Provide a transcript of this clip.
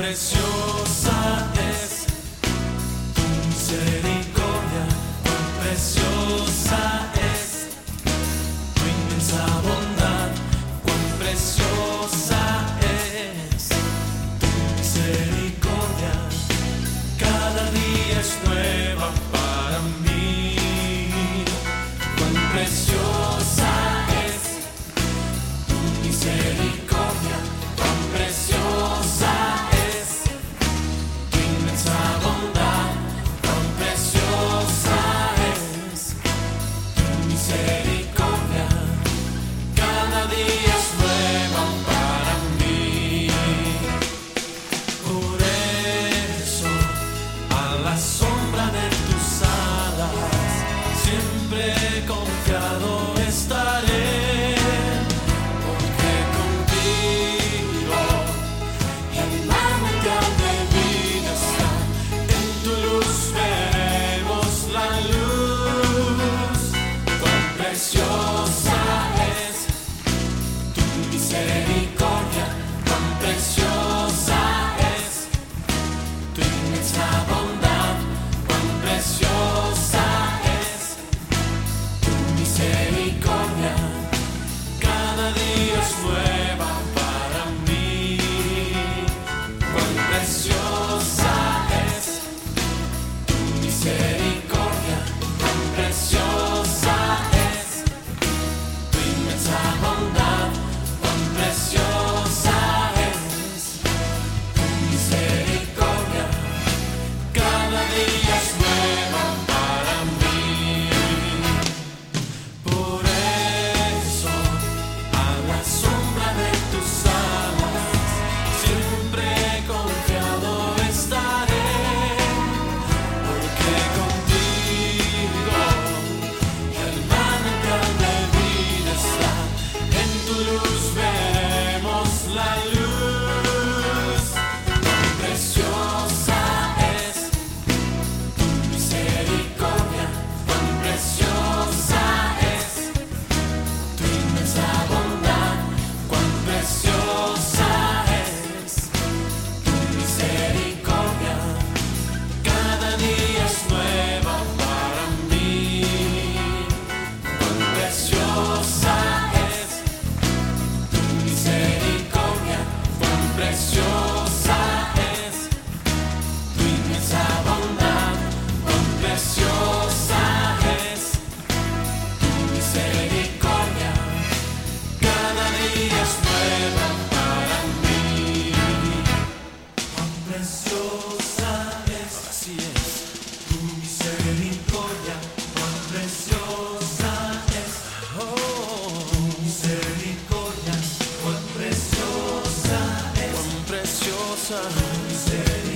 preciosa Adiós, muerte. Sunset